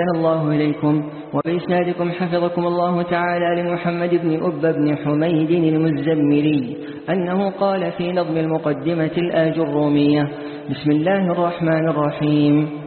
أحسن الله إليكم وبإسنادكم حفظكم الله تعالى لمحمد بن أب بن حميد المزمري أنه قال في نظم المقدمة الآج الرومية بسم الله الرحمن الرحيم.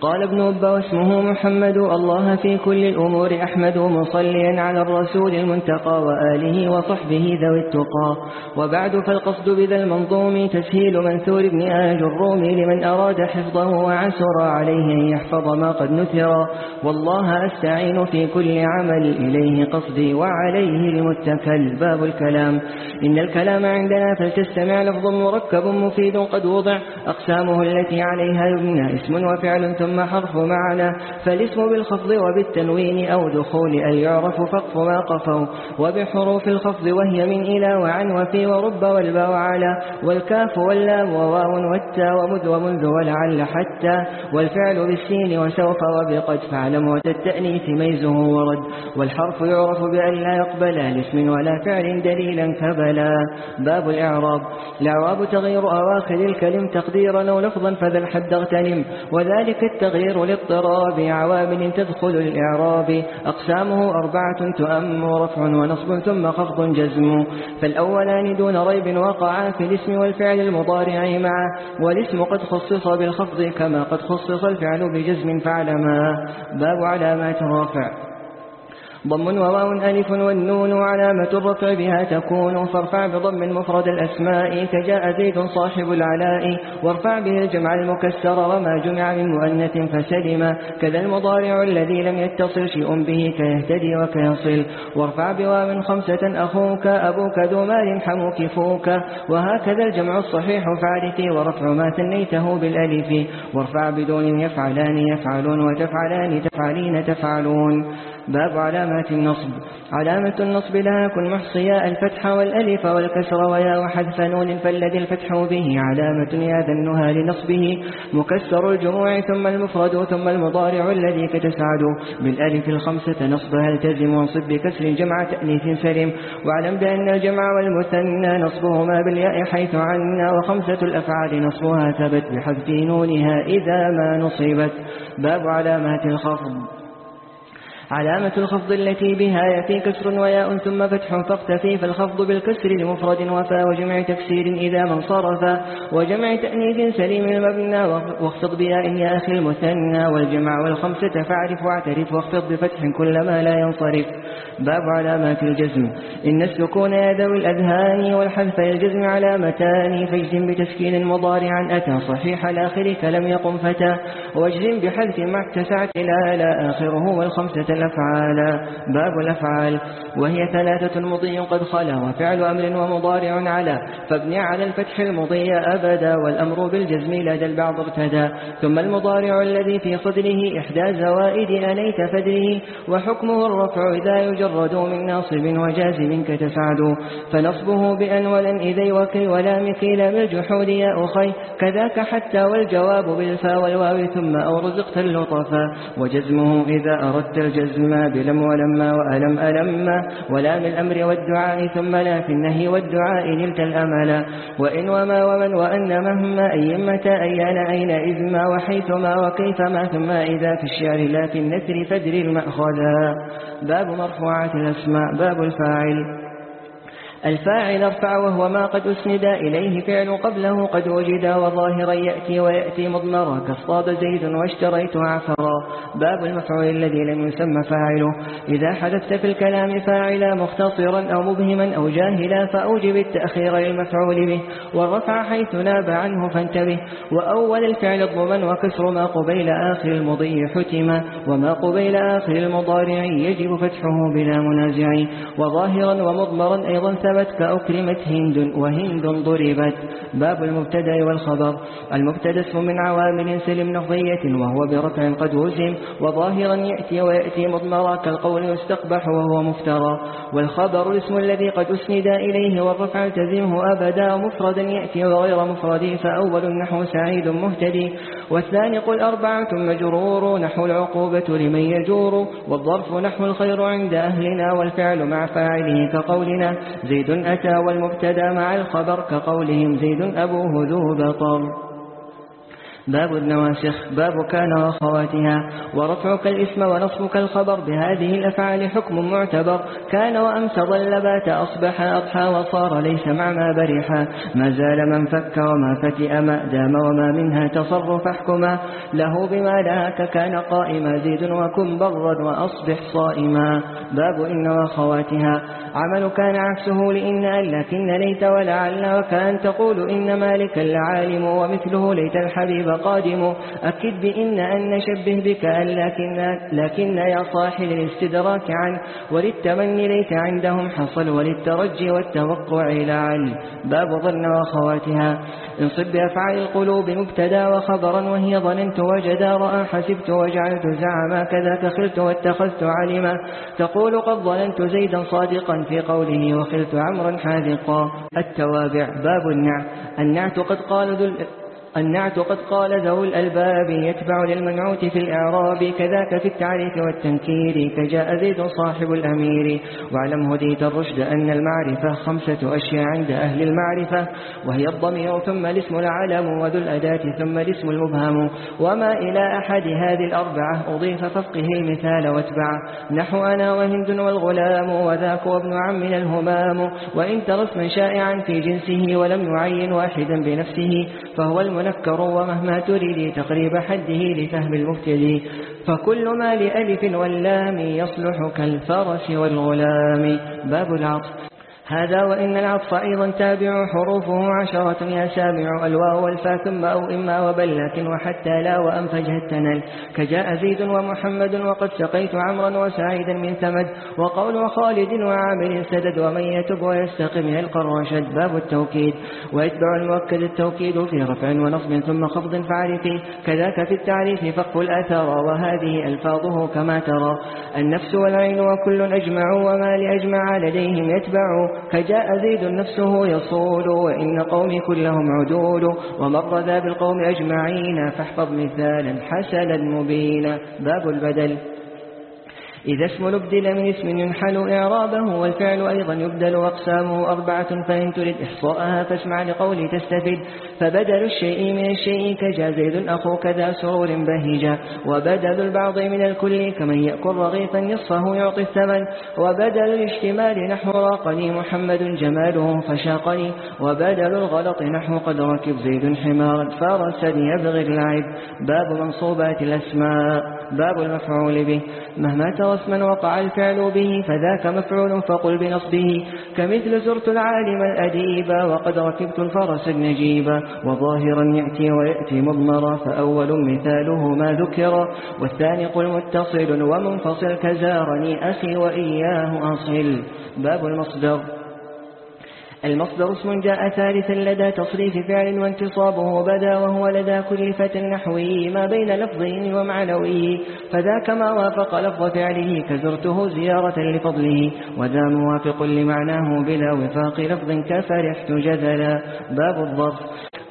قال ابن أبا واسمه محمد الله في كل الأمور أحمد مصليا على الرسول المنتقى وآله وصحبه ذوي التقى. وبعد فالقصد بذا المنظوم تسهيل منثور ابن آج الروم لمن أراد حفظه وعسر عليه أن يحفظ ما قد نثر. والله أستعين في كل عمل إليه قصدي وعليه المتكل باب الكلام. إن الكلام عندنا فلتستمع لفظ مركب مفيد قد وضع. أقسامه التي عليها يبنى اسم وفعل ثم حرف معنى فالاسم بالخفض وبالتنوين أو دخول أن يعرف فقف ما قفوا. وبحروف الخفض وهي من إلى وعن وفي ورب والباء على والكاف واللام وواو والتا ومذ ومنذ ولعل حتى. والفعل بالسين وسوف وبقد فعلم وتتأنيث ميزه ورد. والحرف يعرف بأن لا يقبل لاسم ولا فعل دليلا كبلا. باب الإعراب. الإعراب تغيير أواخر الكلم تقديرا أو لفظا فذا الحد اغتنم. وذلك التغيير لاضطراب عوامل تدخل الإعراب. أقسامه أربعة تؤم رفع ونصب ثم خفض جزم. فالأولان دون ريب وقعا في الاسم والفعل المضارع معه والاسم قد خصص بالخفض كما قد خصص الفعل بجزم فعلما باب علامات الرافع ضم وواو ألف والنون علامة الرفع بها تكون. فارفع بضم مفرد الأسماء كجاء زيد صاحب العلاء. وارفع به الجمع المكسر وما جمع من مؤنث فسلم. كذا المضارع الذي لم يتصل شيء به كيهتدي وكيصل. وارفع بواو خمسة أخوك أبوك ذو مال حموك فوك. وهكذا الجمع الصحيح فعلتي ورفع ما ثنيته بالألف. وارفع بدون يفعلان يفعلون وتفعلان تفعلين تفعلون. باب علامات النصب. علامة النصب لا يكن محصيا الفتح والألف والكسر ويا وحذف نون فالذي الفتح به علامة ياذنها لنصبه. مكسر الجموع ثم المفرد ثم المضارع الذي كتسعد بالألف الخمسة نصبها التزم وانصب بكسر جمع تأنيث سلم. واعلم بأن الجمع والمثنى نصبهما بالياء حيث عنا وخمسة الأفعال نصبها ثبت بحذف نونها إذا ما نصبت. باب علامات الخفض. علامة الخفض التي بها يأتي كسر وياء ثم فتح فاقتفي فالخفض بالكسر لمفرد وفا وجمع تكسير إذا من صرفا وجمع تأنيث سليم المبنى واخفض بياء يا أخي المثنى والجمع والخمسة فاعرف واعترف واخفض بفتح كلما لا ينصرف. باب علامات الجزم. إن السكون يا ذوي الأذهان والحذف الجزم علامتان فاجزم بتسكين مضارعا أتى صحيح الآخر كلم يقم فتى واجزم بحذف ما اتسعت إلى آخره والخمسة الأفعال. باب الأفعال. وهي ثلاثة مضي قد خلا وفعل أمر ومضارع على فابني على الفتح المضي أبدا والأمر بالجزم لدى البعض ارتدى. ثم المضارع الذي في صدره إحدى زوائد أليت فدره وحكمه الرفع إذا يجرد من ناصب وجازم كتسعد. فنصبه بأن ولن إذي وكي ولا مكيل بالجحود يا أخي. كذاك حتى والجواب بالفا والواو ثم أو رزقت اللطفا. وجزمه إذا أردت الجزم. الجزم بلم ولما وألم ألما ولا من الأمر والدعاء ثم لا في النهي والدعاء نلت الأمل. وإن وما ومن وأن مهما أي متى أيان أين إذما وحيثما وكيفما ثم إذا في الشعر لا في النثر فدر المأخذا باب مرفوعات الأسماء باب الفاعل. الفاعل ارفع وهو ما قد أسند إليه فعل قبله قد وجد وظاهرا يأتي ويأتي مضمرا كاصطاد زيد واشتريت عفرا. باب المفعول الذي لم يسمى فاعله. إذا حدثت في الكلام فاعلا مختصرا أو مبهما أو جاهلا فأوجب التأخير للمفعول به. والرفع حيث ناب عنه فانتبه. وأول الفعل الضمن وكسر ما قبيل آخر المضي حتما وما قبيل آخر المضارع يجب فتحه بلا منازع. وظاهرا ومضمرا أيضا ثبت ضربت كأكرمت هند وهند ضربت. باب المبتدأ والخبر. المبتدأ اسم من عوامل سلم لفظية وهو برفع قد وزم وظاهرا يأتي ويأتي مضمرا كالقول يستقبح وهو مفترى. والخبر الاسم الذي قد أسند إليه والرفع تزمه أبدا مفردا يأتي وغير مفرد فأول النحو سعيد مهتدي. والثاني قل أربعة مجرور نحو العقوبة لمن يجور. والظرف نحو الخير عند أهلنا والفعل مع فاعله كقولنا. زيد زيد أتى والمبتدأ مع الخبر كقولهم زيد أبوه ذو بطر. باب النواسخ باب كان وأخواتها ورفعك الاسم ونصبك الخبر بهذه الأفعال حكم معتبر. كان وأمس ظل بات أصبح أضحى وصار ليس مع ما برحا. ما زال من فك وما فتئ ما دام وما منها تصرف احكما. له بما لهاك كان قائما زيد وكن برا وأصبح صائما. باب إن وأخواتها عمل كان عكسه لإن لكن ليت ولعل وكان تقول إن مالك العالم ومثله ليت الحبيب. قادم أكد بإن أن نشبه بك أن لكن, لكن يا صاحي للاستدراك عن وللتمني ليت عندهم حصل وللترجي والتوقع لعل باب ظن وأخواتها انصب بأفعال القلوب مبتدا وخبرا وهي ظننت وجدا رأى حسبت وجعلت زعما كذا خلت واتخذت علما. تقول قد ظننت زيدا صادقا في قوله وخلت عمرا حاذقا. التوابع. باب النعت النعت قد قال ذو النعت قد قال ذو الألباب يتبع للمنعوت في الإعراب كذاك في التعريف والتنكير كجاء زيد صاحب الأمير. واعلم هديت الرشد أن المعرفة خمسة أشياء عند أهل المعرفة وهي الضمير ثم الاسم العلم وذو الأداة ثم الاسم المبهم. وما إلى أحد هذه الأربعة أضيف ففقه المثال واتبع. نحو أنا وهند والغلام وذاك وابن عمنا الهمام. وإن ترى اسما شائعا في جنسه ولم يعين واحدا بنفسه فهو المنافق منكر ومهما تريد تقريب حده لفهم المبتدي فكل ما لألف واللام يصلح كالفرس والغلام. باب العطف. هذا وإن العطف أيضا تابع حروفه عشرة يا سامع الواو والفا ثم أو إما وبل لكن وحتى لا وأم فجهتنا كجاء زيد ومحمد وقد سقيت عمرا وسعيدا من ثمد. وقول وخالد وعامل سدد ومن يتب ويستقم يلقى الرشد. باب التوكيد. ويتبع المؤكد التوكيد في رفع ونصب ثم خفض فعرفي كذاك في التعريف فقف الأثر وهذه ألفاظه كما ترى. النفس والعين وكل أجمع وما لأجمع لديهم يتبع. فجاء زيد نفسه يصول وإن قومي كلهم عدول ومر ذا بالقوم أجمعين فاحفظ مثالا حسنا مبينا. باب البدل. إذا اسم نبدل من اسم ينحل إعرابه والفعل أيضا يبدل أقسامه أربعة فإن تريد إحصاءها فاسمع لقولي تستفيد. فبدل الشيء من الشيء كجا زيد أخو كذا سرور بهجا وبدل البعض من الكل كمن يأكل رغيفا نصفه يعطي الثمن. وبدل الاشتمال نحو راقني محمد جماله فشاقني. وبدل الغلط نحو قد ركب زيد حمارا. فرسا يبغي اللعب باب منصوبات الأسماء. باب المفعول به. مهما ترى اسما وقع الفعل به فذاك مفعول فقل بنصبه. كمثل زرت العالم الأديب وقد ركبت الفرس النجيب. وظاهرا يأتي ويأتي مضمرا فأول مثاله ما ذكر. والثاني قل متصل ومنفصل كزارني أخي وإياه أصل. باب المصدر. المصدر اسم جاء ثالثا لدى تصريف فعل وانتصابه بدا وهو لدى كل فتى نحوي ما بين لفظين ومعنوي. فذاك ما وافق لفظ فعله كزرته زيارة لفضله. وذا موافق لمعناه بلا وفاق لفظ كفرحت جذلا باب الظرف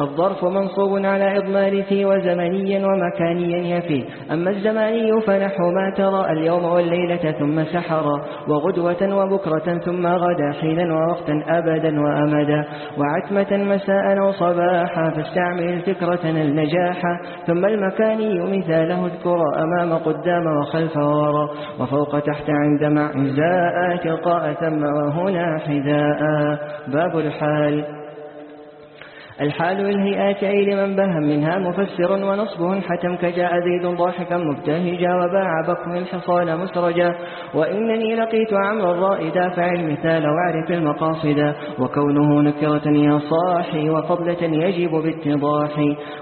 الظرف منصوب على إضمار في وزمنيا ومكانيا يفي. أما الزماني فنحو ما ترى اليوم والليلة ثم سحرا. وغدوة وبكرة ثم غدا حينا ووقتا أبدا وأمدا. وعتمة مساء وصباحا فاستعمل الفكرة النجاحا ثم المكاني مثاله اذكر أمام قدام وخلف ورا وفوق تحت عند معزاء تلقاء ثم وهنا حذاء. باب الحال. الحال الهيئات أي لمن بهم منها مفسر ونصبه حتم كجاء زيد ضاحكا مبتهجا وباع بكم الحصان مسرجا. وإنني لقيت عمر الرائدا فعل مثال واعرف المقاصد. وكونه نكرة يا صاحي وفضلة يجب باتضاح.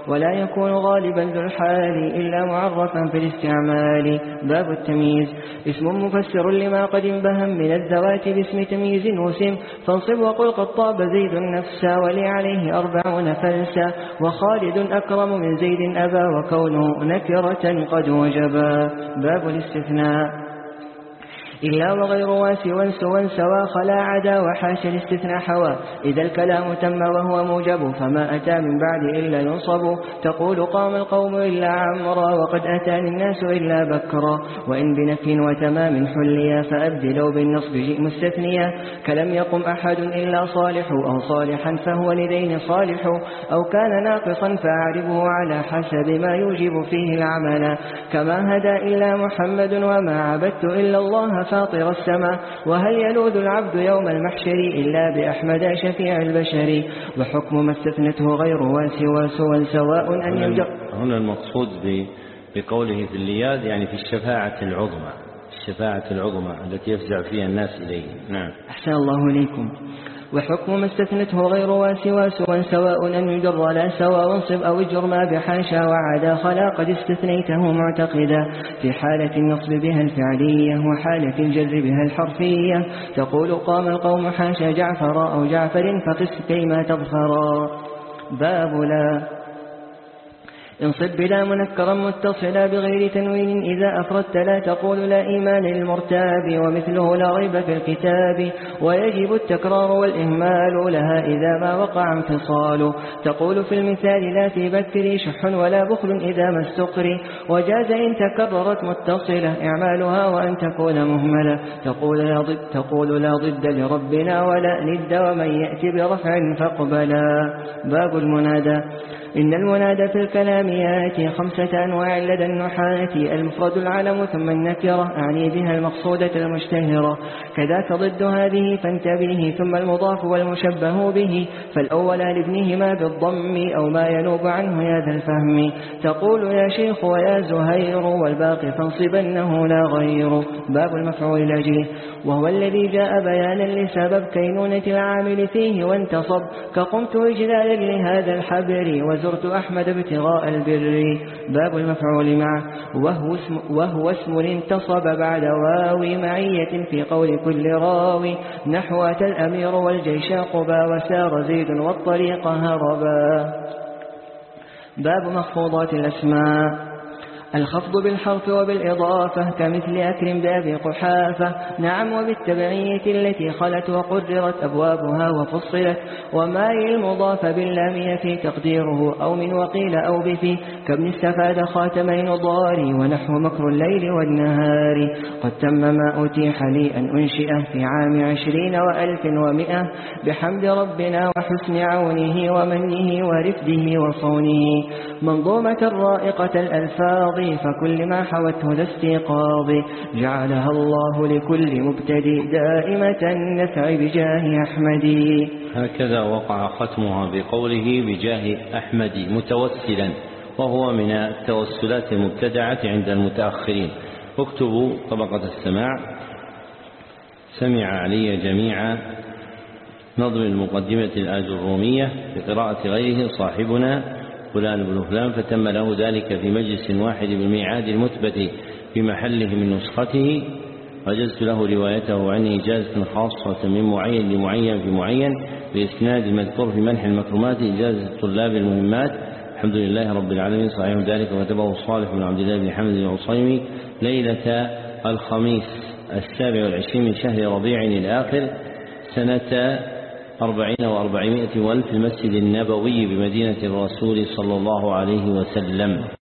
ولا يكون غالبا ذو الحال إلا معرفا في الاستعمال. باب التمييز. اسم مفسر لما قد انبهم من الذوات باسم تمييز وسم. فانصب وقل قد طاب زيد النفس ولي عليه أربع فرعون فلسا وخالد أكرم من زيد أبا وكونه نكرة قد وجبا. باب الاستثناء. إلا وغير واسوا سوا سوا خلا عدا وحاشا الاستثناء حوا. إذا الكلام تم وهو موجب فما أتى من بعد إلا ينصب. تقول قام القوم إلا عمرا وقد أتى الناس إلا بكرا. وإن بنفي وتمام حليا فأبدلوا بالنصب جئ مستثنيا. كلم يقم أحد إلا صالح أو صالحا فهو لدين صالح. أو كان ناقصا فأعربه على حسب ما يوجب فيه العمل. كما هدى إلا محمد وما عبدت إلا الله فاطر السماء وهل يلوذ العبد يوم المحشر إلا بأحمد شفيع البشر؟ وحكم ما استثنته غير واسوا سوى سواء أن يجر هنا المقصود بقوله في اللياذ يعني في الشفاعة العظمى الشفاعة العظمى التي يفزع فيها الناس إليه. نعم. أحسن الله إليكم. وحكم ما استثنته غير سوى سواء أن يجر لا سوى وانصب أو اجر ما بحاشا وعدا خلا قد استثنيته معتقدا في حالة النصب بها الفعلية وحالة الجر بها الحرفية. تقول قام القوم حاشا جعفر أو جعفر فقس كيما تظفرا باب لا انصب بلا منكرا متصلا بغير تنوين. إذا أفردت لا تقول لا إيمان للمرتاب ومثله لا ريب في الكتاب. ويجب التكرار والإهمال لها إذا ما وقع انفصال. تقول في المثال لا في بكري شح ولا بخل إذا ما استقري وجاز إن تكررت متصلة إعمالها وأن تكون مهملة. تقول لا ضد, تقول لا ضد لربنا ولا ند ومن يأتي برفع فاقبلا. باب المنادى. إن المنادى في الكلام ياتي خمسة أنواع لدى النحاة. المفرد العلم ثم النكرة. أعني بها المقصودة المشتهرة. كذاك ضد هذه فانتبه ثم المضاف والمشبه به. فالأول لابنهما بالضم أو ما ينوب عنه يا ذا الفهم. تقول يا شيخ ويا زهير والباقي فانصبنه لا غير. باب المفعول لجيه وهو الذي جاء بيانا لسبب كينونة العامل فيه وانتصب. كقمت إجلالا لهذا الحبر وزرت أحمد ابتغاء البر باب المفعول معه. وهو اسم, وهو اسم انتصب بعد واوي معية في قول كل راوي. نحو أتى الأمير والجيش قبا وسار زيد والطريق هربا. باب مخفوضات الأسماء. الخفض بالحرف وبالإضافة كمثل أكرم بأبي قحافة. نعم وبالتبعية التي خلت وقررت أبوابها وفصلت. وما المضاف باللام في تقديره أو من وقيل أو بفي كابن استفاد خاتمين ضاري ونحو مكر الليل والنهار. قد تم ما أتيح لي أن أنشئه في عام عشرين وألف ومئة. بحمد ربنا وحسن عونه ومنه ورفده وصونه. منظومة رائقة الألفاظ فكل ما حوته ذا استيقاظ. جعلها الله لكل مبتدئ دائمة النفع بجاه أحمد. هكذا وقع ختمها بقوله بجاه أحمد متوسلا وهو من التوسلات المبتدعة عند المتأخرين. اكتبوا طبقة السماع. سمع علي جميع نظم المقدمة الآج الرومية بقراءة غيره صاحبنا. فلان بن فلان فتم له ذلك في مجلس واحد بالميعاد المثبت في محله من نسخته. وجزت له روايته عني إجازة خاصة من معين لمعين في معين بإسناد المذكور في منح المكرمات إجازة طلاب المهمات. الحمد لله رب العالمين. صحيح ذلك وكتبه الصالح بن عبد الله بن حمد العصيمي ليلة الخميس السابع والعشرين من شهر ربيع الآخر سنة أربعين وأربعمائة وألف المسجد النبوي بمدينة الرسول صلى الله عليه وسلم.